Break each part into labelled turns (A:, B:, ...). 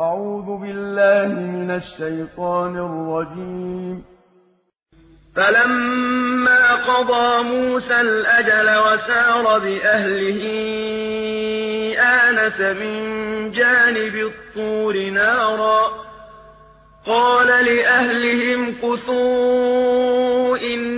A: أعوذ بالله من الشيطان الرجيم.
B: فلما قضى موسى الأجل وسار بأهله آنس من جانب الطور نارا. قال لأهلهم كثوا إني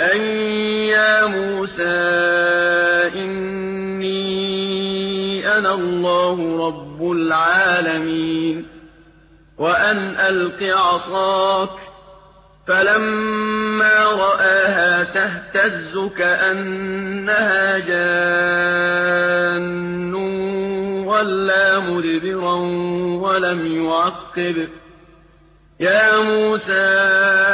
B: أَن يَا مُوسَىٰ إِنِّي أَنَا اللَّهُ رَبُّ الْعَالَمِينَ وَأَنْ أَلْقِ عَصَاكَ ۖ فَلَمَّا رَآهَا تَهْتَزُّ كَأَنَّهَا جَانٌّ وَلَّىٰ مُدْبِرًا وَلَمْ يُعَقِّبْ ۚ يَا مُوسَىٰ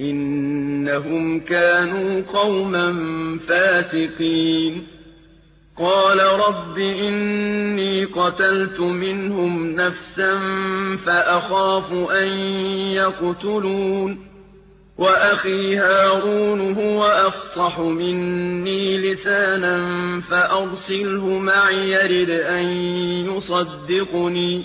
B: إنهم كانوا قوما فاسقين. قال رب إني قتلت منهم نفسا فأخاف أن يقتلون. وأخي هارون هو أفصح مني لسانا فأرسله معي يرد أن يصدقني.